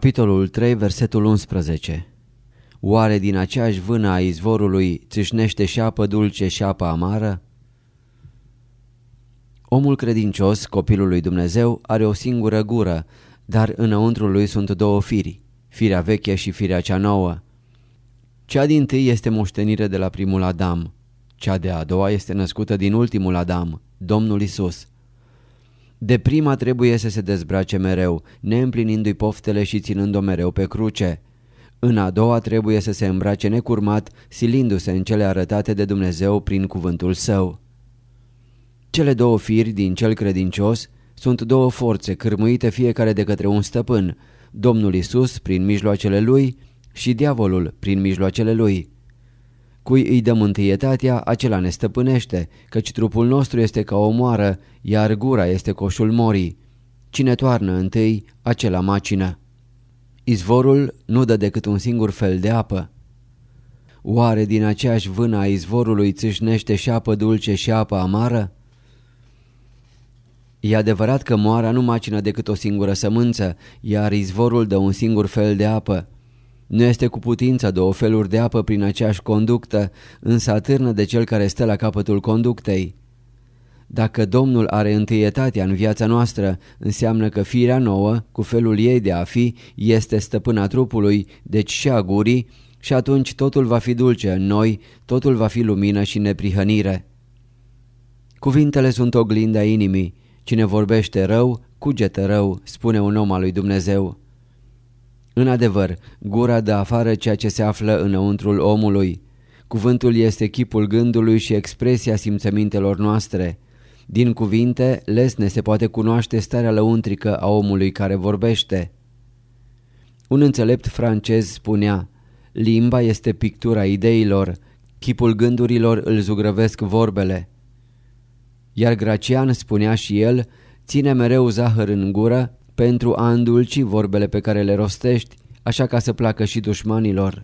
Capitolul 3, versetul 11 Oare din aceeași vână a izvorului țâșnește și apă dulce și apă amară? Omul credincios, copilul lui Dumnezeu, are o singură gură, dar înăuntru lui sunt două firi, firea veche și firea cea nouă. Cea din tâi este moștenire de la primul Adam, cea de a doua este născută din ultimul Adam, Domnul Isus. De prima trebuie să se dezbrace mereu, neîmplinindu-i poftele și ținând-o mereu pe cruce. În a doua trebuie să se îmbrace necurmat, silindu-se în cele arătate de Dumnezeu prin cuvântul său. Cele două firi din cel credincios sunt două forțe cârmuite fiecare de către un stăpân, Domnul Isus prin mijloacele lui și diavolul prin mijloacele lui. Cui îi dăm întâietatea, acela ne stăpânește, căci trupul nostru este ca o moară, iar gura este coșul morii. Cine toarnă întâi, acela macină. Izvorul nu dă decât un singur fel de apă. Oare din aceeași vână a izvorului țâșnește și apă dulce și apă amară? E adevărat că moara nu macină decât o singură sămânță, iar izvorul dă un singur fel de apă. Nu este cu putință două feluri de apă prin aceeași conductă, însă atârnă de cel care stă la capătul conductei. Dacă Domnul are întâietatea în viața noastră, înseamnă că firea nouă, cu felul ei de a fi, este stăpâna trupului, deci și a gurii, și atunci totul va fi dulce în noi, totul va fi lumină și neprihănire. Cuvintele sunt oglinda inimii. Cine vorbește rău, cugetă rău, spune un om al lui Dumnezeu. În adevăr, gura dă afară ceea ce se află înăuntrul omului. Cuvântul este chipul gândului și expresia simțămintelor noastre. Din cuvinte, lesne se poate cunoaște starea lăuntrică a omului care vorbește. Un înțelept francez spunea, limba este pictura ideilor, chipul gândurilor îl zugrăvesc vorbele. Iar Gracian spunea și el, ține mereu zahăr în gură pentru a îndulci vorbele pe care le rostești, așa ca să placă și dușmanilor.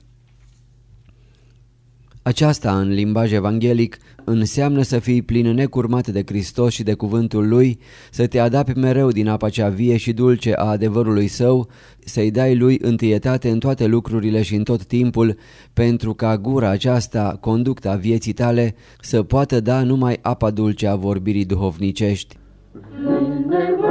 Aceasta, în limbaj evanghelic, înseamnă să fii plin necurmat de Hristos și de cuvântul Lui, să te adapi mereu din apa cea vie și dulce a adevărului Său, să-i dai Lui întâietate în toate lucrurile și în tot timpul, pentru ca gura aceasta, conducta vieții tale, să poată da numai apa dulce a vorbirii duhovnicești. Vine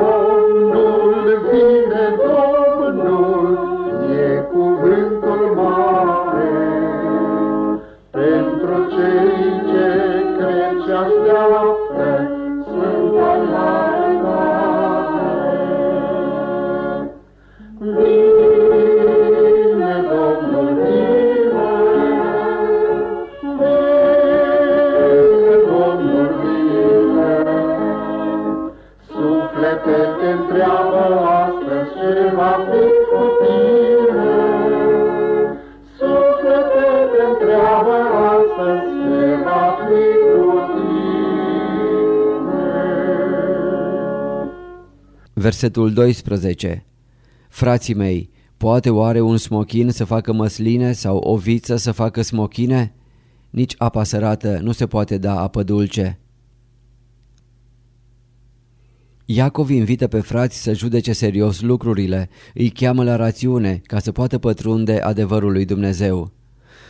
Versetul 12 Frații mei, poate oare un smochin să facă măsline sau o viță să facă smochine? Nici apa sărată nu se poate da apă dulce. Iacov invită pe frați să judece serios lucrurile, îi cheamă la rațiune ca să poată pătrunde adevărul lui Dumnezeu.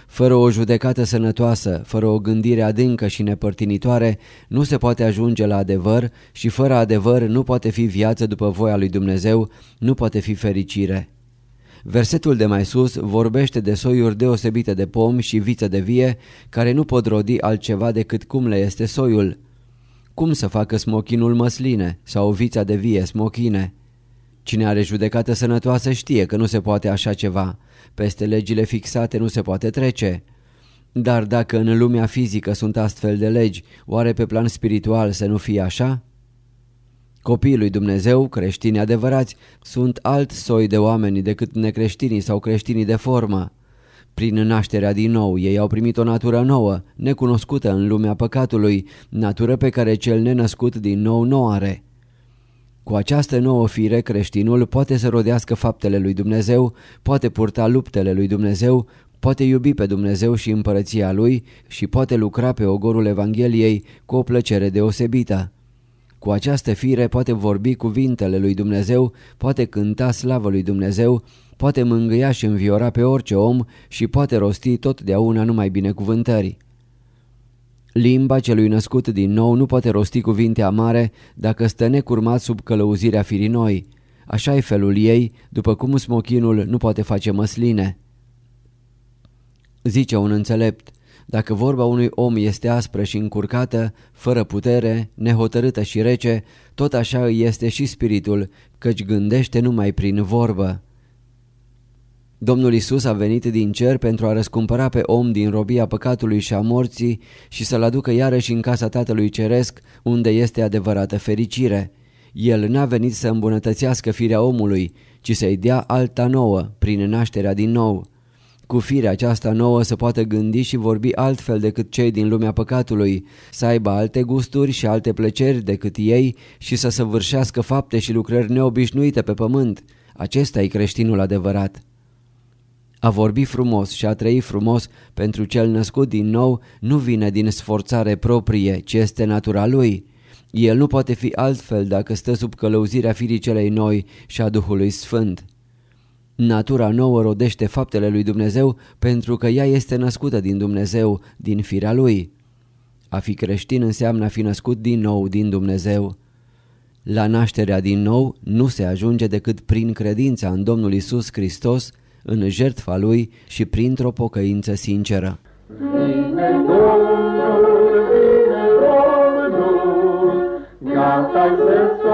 Fără o judecată sănătoasă, fără o gândire adâncă și nepărtinitoare, nu se poate ajunge la adevăr și fără adevăr nu poate fi viață după voia lui Dumnezeu, nu poate fi fericire. Versetul de mai sus vorbește de soiuri deosebite de pomi și viță de vie care nu pot rodi altceva decât cum le este soiul. Cum să facă smochinul măsline sau vița de vie smochine? Cine are judecată sănătoasă știe că nu se poate așa ceva. Peste legile fixate nu se poate trece. Dar dacă în lumea fizică sunt astfel de legi, oare pe plan spiritual să nu fie așa? Copiii lui Dumnezeu, creștini adevărați, sunt alt soi de oameni decât necreștinii sau creștinii de formă. Prin nașterea din nou, ei au primit o natură nouă, necunoscută în lumea păcatului, natură pe care cel nenăscut din nou nu are. Cu această nouă fire, creștinul poate să rodească faptele lui Dumnezeu, poate purta luptele lui Dumnezeu, poate iubi pe Dumnezeu și împărăția lui și poate lucra pe ogorul Evangheliei cu o plăcere deosebită. Cu această fire poate vorbi cuvintele lui Dumnezeu, poate cânta slavă lui Dumnezeu, poate mângâia și înviora pe orice om și poate rosti totdeauna numai binecuvântări. Limba celui născut din nou nu poate rosti cuvinte amare dacă stă necurmat sub călăuzirea firii noi. Așa e felul ei, după cum smochinul nu poate face măsline. Zice un înțelept, dacă vorba unui om este aspră și încurcată, fără putere, nehotărâtă și rece, tot așa îi este și spiritul, căci gândește numai prin vorbă. Domnul Isus a venit din cer pentru a răscumpăra pe om din robia păcatului și a morții și să-l aducă iarăși în casa Tatălui Ceresc, unde este adevărată fericire. El n-a venit să îmbunătățească firea omului, ci să-i dea alta nouă, prin nașterea din nou. Cu firea aceasta nouă să poată gândi și vorbi altfel decât cei din lumea păcatului, să aibă alte gusturi și alte plăceri decât ei și să săvârșească fapte și lucrări neobișnuite pe pământ. Acesta e creștinul adevărat. A vorbi frumos și a trăi frumos pentru cel născut din nou nu vine din sforțare proprie, ci este natura lui. El nu poate fi altfel dacă stă sub călăuzirea firii celei noi și a Duhului Sfânt. Natura nouă rodește faptele lui Dumnezeu pentru că ea este născută din Dumnezeu, din firea lui. A fi creștin înseamnă a fi născut din nou din Dumnezeu. La nașterea din nou nu se ajunge decât prin credința în Domnul Isus Hristos, în jertfa Lui și printr-o pocăință sinceră. Vine Domnul, vine Domnul, gata să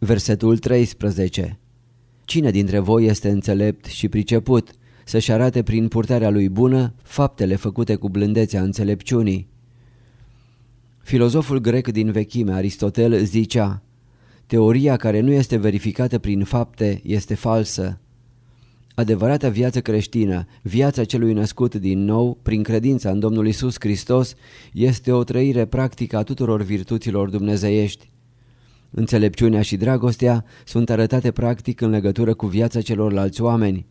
Versetul 13 Cine dintre voi este înțelept și priceput să-și arate prin purtarea lui bună faptele făcute cu blândețea înțelepciunii? Filozoful grec din vechime, Aristotel, zicea Teoria care nu este verificată prin fapte este falsă. Adevărata viață creștină, viața celui născut din nou, prin credința în Domnul Isus Hristos, este o trăire practică a tuturor virtuților dumnezeiești. Înțelepciunea și dragostea sunt arătate practic în legătură cu viața celorlalți oameni.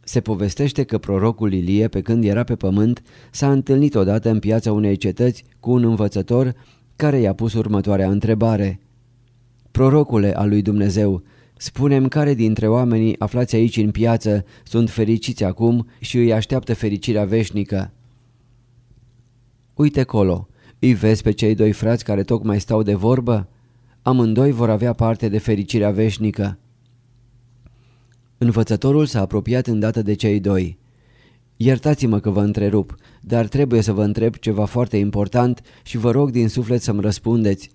Se povestește că prorocul Ilie, pe când era pe pământ, s-a întâlnit odată în piața unei cetăți cu un învățător care i-a pus următoarea întrebare. Prorocule al lui Dumnezeu, spunem care dintre oamenii aflați aici în piață sunt fericiți acum și îi așteaptă fericirea veșnică? Uite colo, îi vezi pe cei doi frați care tocmai stau de vorbă? Amândoi vor avea parte de fericirea veșnică. Învățătorul s-a apropiat îndată de cei doi. Iertați-mă că vă întrerup, dar trebuie să vă întreb ceva foarte important și vă rog din suflet să-mi răspundeți.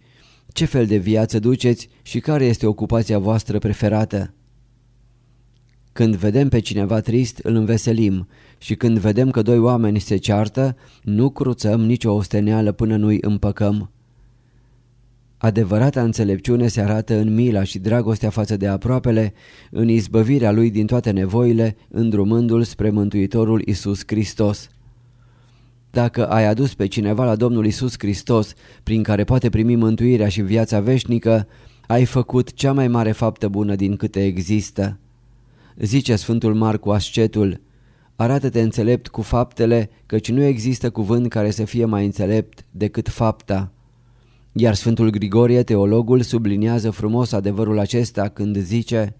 Ce fel de viață duceți și care este ocupația voastră preferată? Când vedem pe cineva trist, îl înveselim și când vedem că doi oameni se ceartă, nu cruțăm nicio osteneală până nu-i împăcăm. Adevărata înțelepciune se arată în mila și dragostea față de aproapele, în izbăvirea lui din toate nevoile, îndrumându-l spre Mântuitorul Isus Hristos. Dacă ai adus pe cineva la Domnul Isus Hristos, prin care poate primi mântuirea și viața veșnică, ai făcut cea mai mare faptă bună din câte există. Zice Sfântul Marcu ascetul, arată-te înțelept cu faptele, căci nu există cuvânt care să fie mai înțelept decât fapta. Iar Sfântul Grigorie, teologul, subliniază frumos adevărul acesta când zice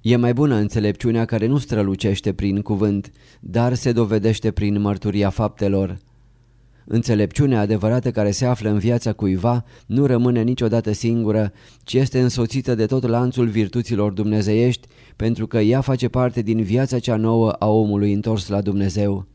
E mai bună înțelepciunea care nu strălucește prin cuvânt, dar se dovedește prin mărturia faptelor. Înțelepciunea adevărată care se află în viața cuiva nu rămâne niciodată singură, ci este însoțită de tot lanțul virtuților dumnezeiești, pentru că ea face parte din viața cea nouă a omului întors la Dumnezeu.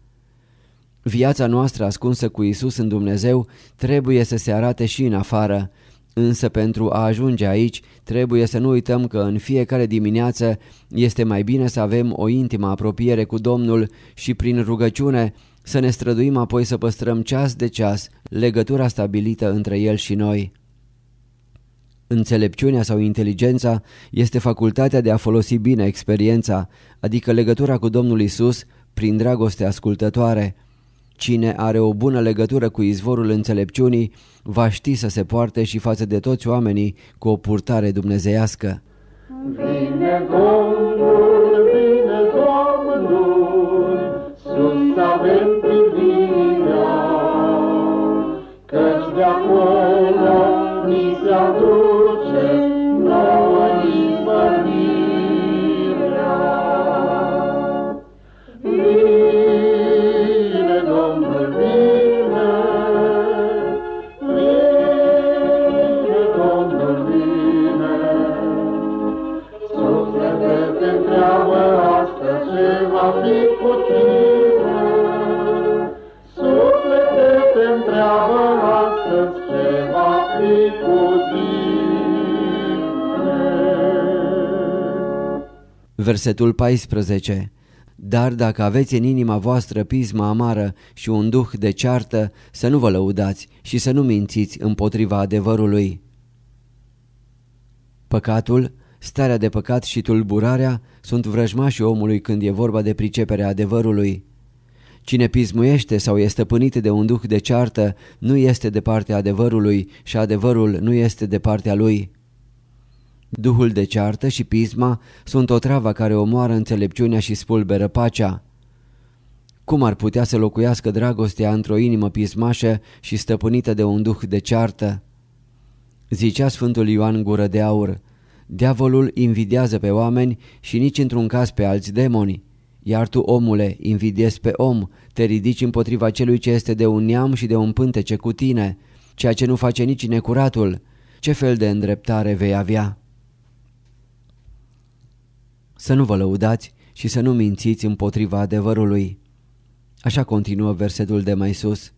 Viața noastră ascunsă cu Isus în Dumnezeu trebuie să se arate și în afară. Însă pentru a ajunge aici trebuie să nu uităm că în fiecare dimineață este mai bine să avem o intimă apropiere cu Domnul și prin rugăciune să ne străduim apoi să păstrăm ceas de ceas legătura stabilită între El și noi. Înțelepciunea sau inteligența este facultatea de a folosi bine experiența, adică legătura cu Domnul Isus prin dragoste ascultătoare. Cine are o bună legătură cu izvorul înțelepciunii va ști să se poarte și față de toți oamenii cu o purtare dumnezeiască. Vine Domnul, sus Versetul 14 Dar dacă aveți în inima voastră pismă amară și un duh de ceartă, să nu vă lăudați și să nu mințiți împotriva adevărului. Păcatul, starea de păcat și tulburarea sunt vrăjmașii omului când e vorba de priceperea adevărului. Cine pismuiește sau este stăpânit de un duh de ceartă nu este de partea adevărului și adevărul nu este de partea lui. Duhul de ceartă și pisma sunt o travă care omoară înțelepciunea și spulberă pacea. Cum ar putea să locuiască dragostea într-o inimă pismașă și stăpânită de un duh de ceartă? Zicea Sfântul Ioan Gură de Aur, Diavolul invidiază pe oameni și nici într-un caz pe alți demoni. Iar tu, omule, invidiezi pe om, te ridici împotriva celui ce este de un neam și de un pântece cu tine, ceea ce nu face nici necuratul. Ce fel de îndreptare vei avea? Să nu vă lăudați și să nu mințiți împotriva adevărului. Așa continuă versetul de mai sus.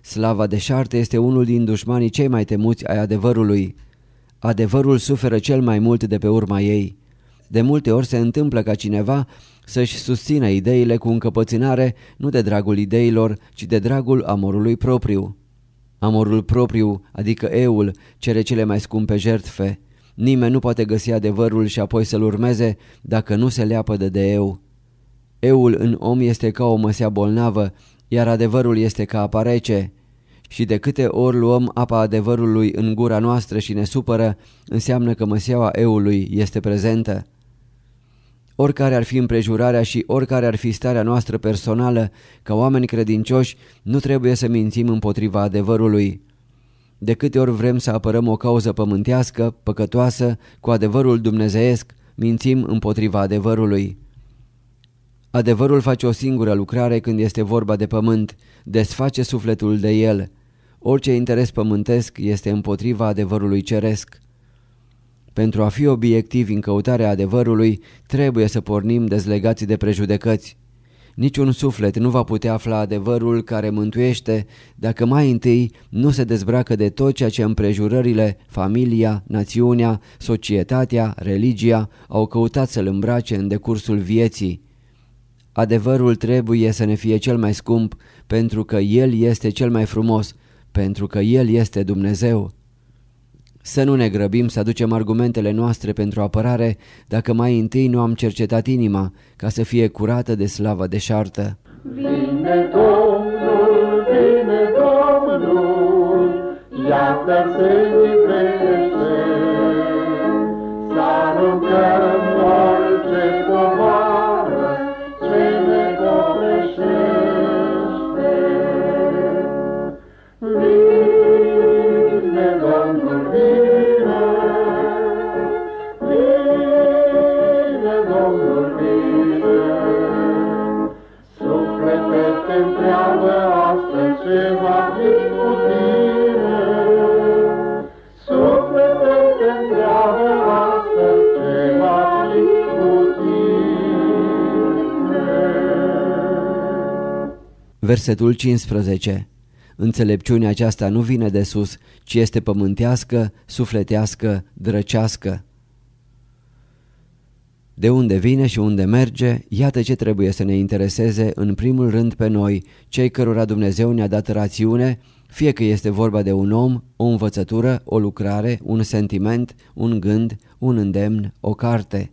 Slava deșartă este unul din dușmanii cei mai temuți ai adevărului. Adevărul suferă cel mai mult de pe urma ei. De multe ori se întâmplă ca cineva să-și susțină ideile cu încăpățânare nu de dragul ideilor, ci de dragul amorului propriu. Amorul propriu, adică eul, cere cele mai scumpe jertfe. Nimeni nu poate găsi adevărul și apoi să-l urmeze dacă nu se leapădă de eu. Eul în om este ca o măsea bolnavă, iar adevărul este ca apa rece. Și de câte ori luăm apa adevărului în gura noastră și ne supără, înseamnă că măseaua eului este prezentă. Oricare ar fi împrejurarea și oricare ar fi starea noastră personală, ca oameni credincioși, nu trebuie să mințim împotriva adevărului. De câte ori vrem să apărăm o cauză pământească, păcătoasă, cu adevărul dumnezeiesc, mințim împotriva adevărului. Adevărul face o singură lucrare când este vorba de pământ, desface sufletul de el. Orice interes pământesc este împotriva adevărului ceresc. Pentru a fi obiectivi în căutarea adevărului, trebuie să pornim dezlegați de prejudecăți. Niciun suflet nu va putea afla adevărul care mântuiește dacă mai întâi nu se dezbracă de tot ceea ce împrejurările, familia, națiunea, societatea, religia au căutat să-l îmbrace în decursul vieții. Adevărul trebuie să ne fie cel mai scump pentru că El este cel mai frumos, pentru că El este Dumnezeu. Să nu ne grăbim să aducem argumentele noastre pentru apărare dacă mai întâi nu am cercetat inima ca să fie curată de slavă deșartă. Vine Domnul, vine Domnul, iată se iubește. Să aruncăm Versetul 15 Înțelepciunea aceasta nu vine de sus, ci este pământească, sufletească, drăcească. De unde vine și unde merge, iată ce trebuie să ne intereseze în primul rând pe noi, cei cărora Dumnezeu ne-a dat rațiune, fie că este vorba de un om, o învățătură, o lucrare, un sentiment, un gând, un îndemn, o carte.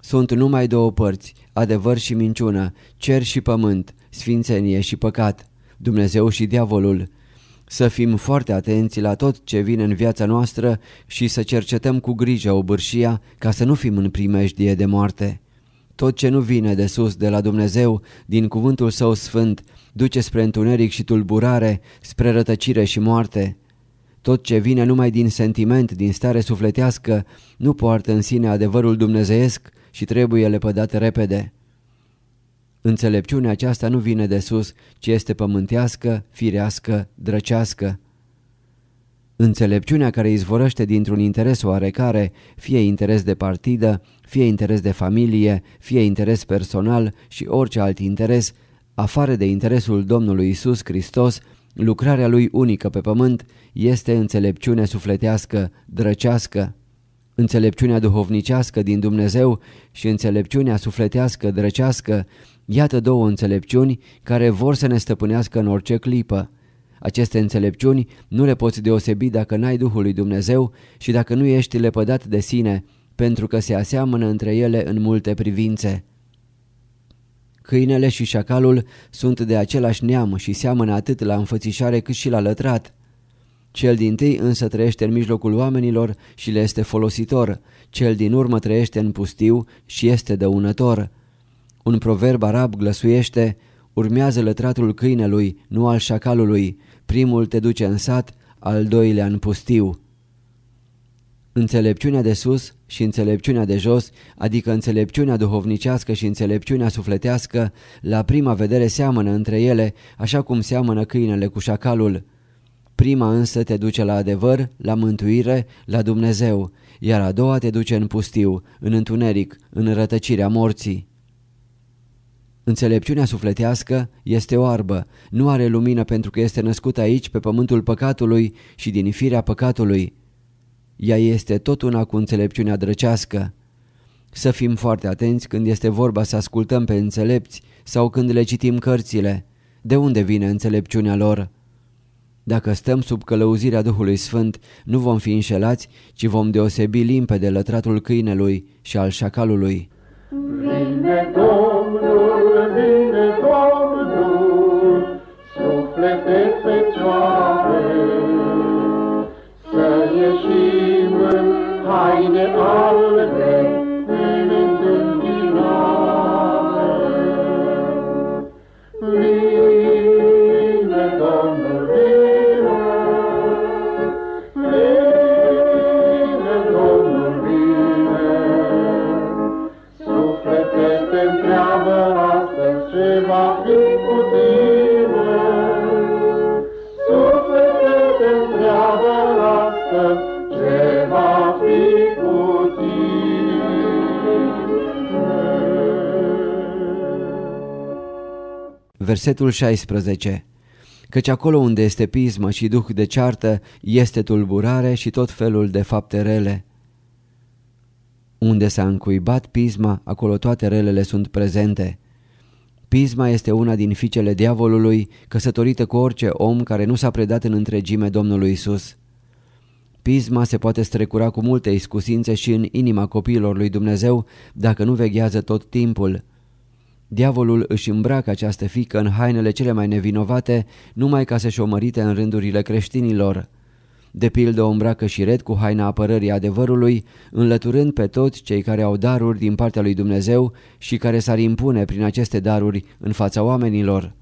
Sunt numai două părți, adevăr și minciună, cer și pământ, sfințenie și păcat, Dumnezeu și diavolul. Să fim foarte atenți la tot ce vine în viața noastră și să cercetăm cu grijă obârșia ca să nu fim în primejdie de moarte. Tot ce nu vine de sus de la Dumnezeu, din cuvântul său sfânt, duce spre întuneric și tulburare, spre rătăcire și moarte. Tot ce vine numai din sentiment, din stare sufletească, nu poartă în sine adevărul dumnezeiesc și trebuie lepădat repede. Înțelepciunea aceasta nu vine de sus, ci este pământească, firească, drăcească. Înțelepciunea care izvorăște dintr-un interes oarecare, fie interes de partidă, fie interes de familie, fie interes personal și orice alt interes, afară de interesul Domnului Isus Hristos, lucrarea Lui unică pe pământ, este înțelepciune sufletească, drăcească. Înțelepciunea duhovnicească din Dumnezeu și înțelepciunea sufletească, drăcească, iată două înțelepciuni care vor să ne stăpânească în orice clipă. Aceste înțelepciuni nu le poți deosebi dacă n-ai Duhul lui Dumnezeu și dacă nu ești lepădat de sine, pentru că se aseamănă între ele în multe privințe. Câinele și șacalul sunt de același neam și seamănă atât la înfățișare cât și la lătrat. Cel din tâi însă trăiește în mijlocul oamenilor și le este folositor, cel din urmă trăiește în pustiu și este dăunător. Un proverb arab glăsuiește, urmează lătratul câinelui, nu al șacalului, primul te duce în sat, al doilea în pustiu. Înțelepciunea de sus și înțelepciunea de jos, adică înțelepciunea duhovnicească și înțelepciunea sufletească, la prima vedere seamănă între ele, așa cum seamănă câinele cu șacalul. Prima însă te duce la adevăr, la mântuire, la Dumnezeu, iar a doua te duce în pustiu, în întuneric, în rătăcirea morții. Înțelepciunea sufletească este oarbă, nu are lumină pentru că este născută aici pe pământul păcatului și din firea păcatului. Ea este tot una cu înțelepciunea drăcească. Să fim foarte atenți când este vorba să ascultăm pe înțelepți sau când le citim cărțile. De unde vine înțelepciunea lor? Dacă stăm sub călăuzirea Duhului Sfânt, nu vom fi înșelați, ci vom deosebi limpede lătratul câinelui și al șacalului. Vine Domnul, yine al Versetul 16 Căci acolo unde este pismă și duh de ceartă, este tulburare și tot felul de fapte rele. Unde s-a încuibat pisma, acolo toate relele sunt prezente. Pisma este una din fiicele diavolului, căsătorită cu orice om care nu s-a predat în întregime Domnului Isus. Pisma se poate strecura cu multe iscusințe și în inima copiilor lui Dumnezeu dacă nu veghează tot timpul. Diavolul își îmbracă această fică în hainele cele mai nevinovate numai ca să-și o mărite în rândurile creștinilor. De pildă o îmbracă și red cu haina apărării adevărului, înlăturând pe toți cei care au daruri din partea lui Dumnezeu și care s-ar impune prin aceste daruri în fața oamenilor.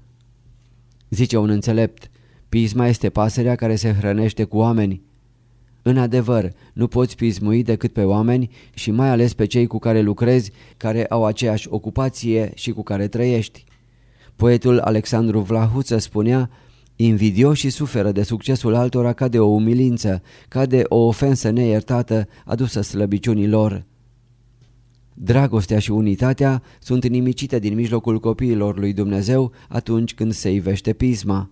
Zice un înțelept, pisma este pasărea care se hrănește cu oameni. În adevăr, nu poți pismui decât pe oameni și mai ales pe cei cu care lucrezi, care au aceeași ocupație și cu care trăiești. Poetul Alexandru Vlahuță spunea, Invidioșii suferă de succesul altora ca de o umilință, ca de o ofensă neiertată adusă slăbiciunii lor. Dragostea și unitatea sunt nimicite din mijlocul copiilor lui Dumnezeu atunci când se ivește pisma.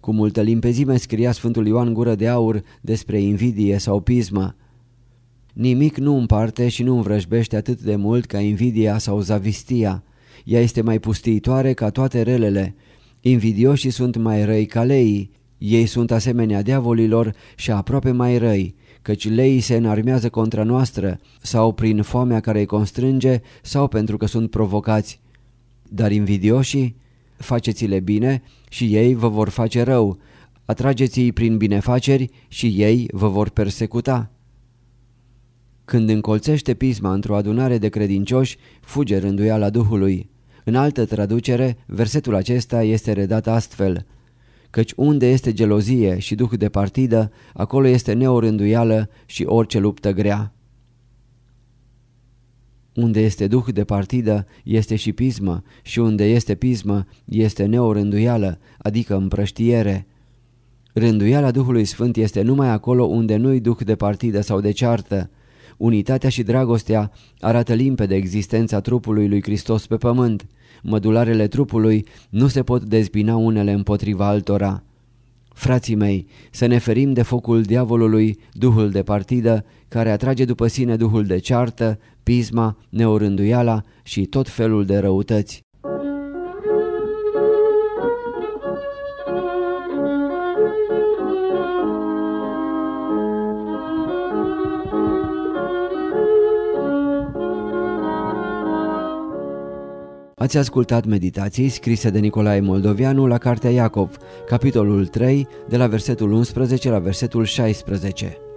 Cu multă limpezime scria Sfântul Ioan Gură de Aur despre invidie sau pismă. Nimic nu împarte și nu învrăjbește atât de mult ca invidia sau zavistia. Ea este mai pustiitoare ca toate relele. Invidioșii sunt mai răi ca leii. Ei sunt asemenea diavolilor și aproape mai răi, căci leii se înarmează contra noastră, sau prin foamea care îi constrânge, sau pentru că sunt provocați. Dar invidioșii? Faceți-le bine și ei vă vor face rău. Atrageți-i prin binefaceri și ei vă vor persecuta. Când încolțește pisma într-o adunare de credincioși, fuge rânduiala Duhului. În altă traducere, versetul acesta este redat astfel Căci unde este gelozie și duh de partidă, acolo este neorânduială și orice luptă grea. Unde este duh de partidă, este și pismă și unde este pismă, este neorânduială, adică împrăștiere. Rânduiala Duhului Sfânt este numai acolo unde nu-i duh de partidă sau de ceartă, Unitatea și dragostea arată limpede existența trupului lui Hristos pe pământ. Mădularele trupului nu se pot dezbina unele împotriva altora. Frații mei, să ne ferim de focul diavolului, duhul de partidă, care atrage după sine duhul de ceartă, pisma, neorânduiala și tot felul de răutăți. Ați ascultat meditații scrise de Nicolae Moldovianu la Cartea Iacov, capitolul 3, de la versetul 11 la versetul 16.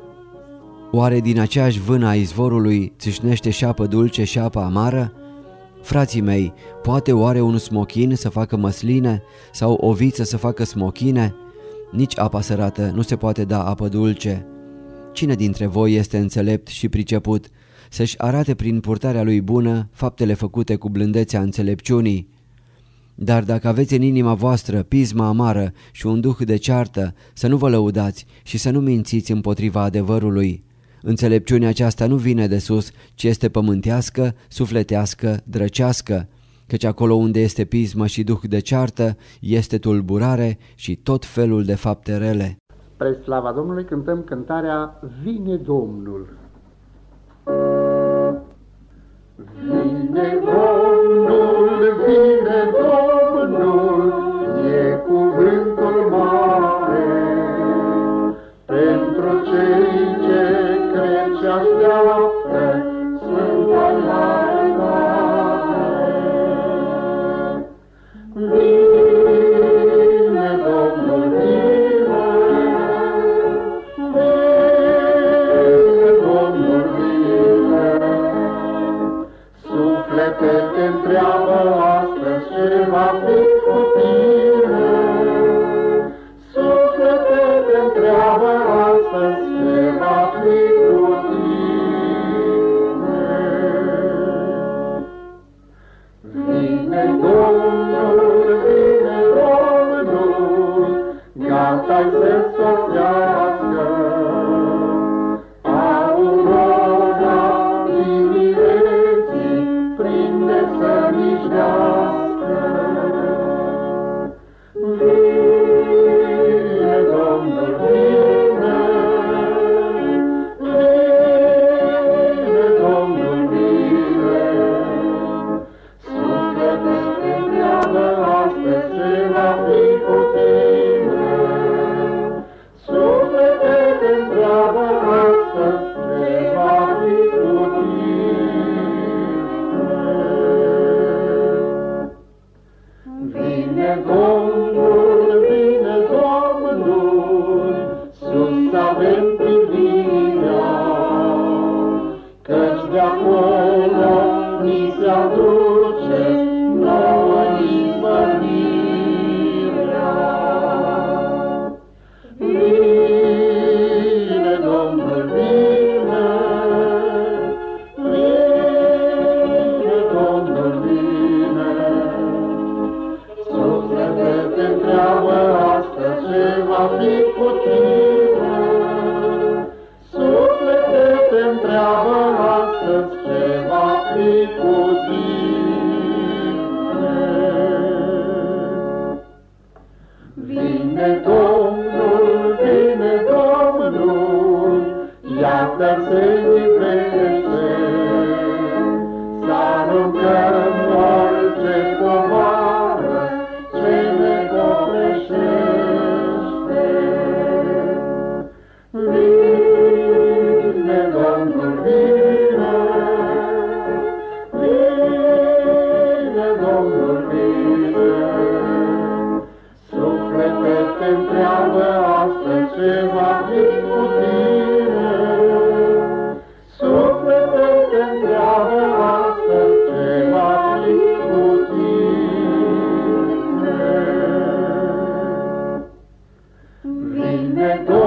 Oare din aceeași vână a izvorului țâșnește și apă dulce și apă amară? Frații mei, poate oare un smochin să facă măsline sau o viță să facă smochine? Nici apa sărată nu se poate da apă dulce. Cine dintre voi este înțelept și priceput să-și arate prin purtarea lui bună faptele făcute cu blândețea înțelepciunii. Dar dacă aveți în inima voastră pisma amară și un duh de ceartă, să nu vă lăudați și să nu mințiți împotriva adevărului. Înțelepciunea aceasta nu vine de sus, ci este pământească, sufletească, drăcească, căci acolo unde este pismă și duh de ceartă, este tulburare și tot felul de fapte rele. Pre slava Domnului cântăm cântarea Vine Domnul. Vine Domnul, There are monsters. یہ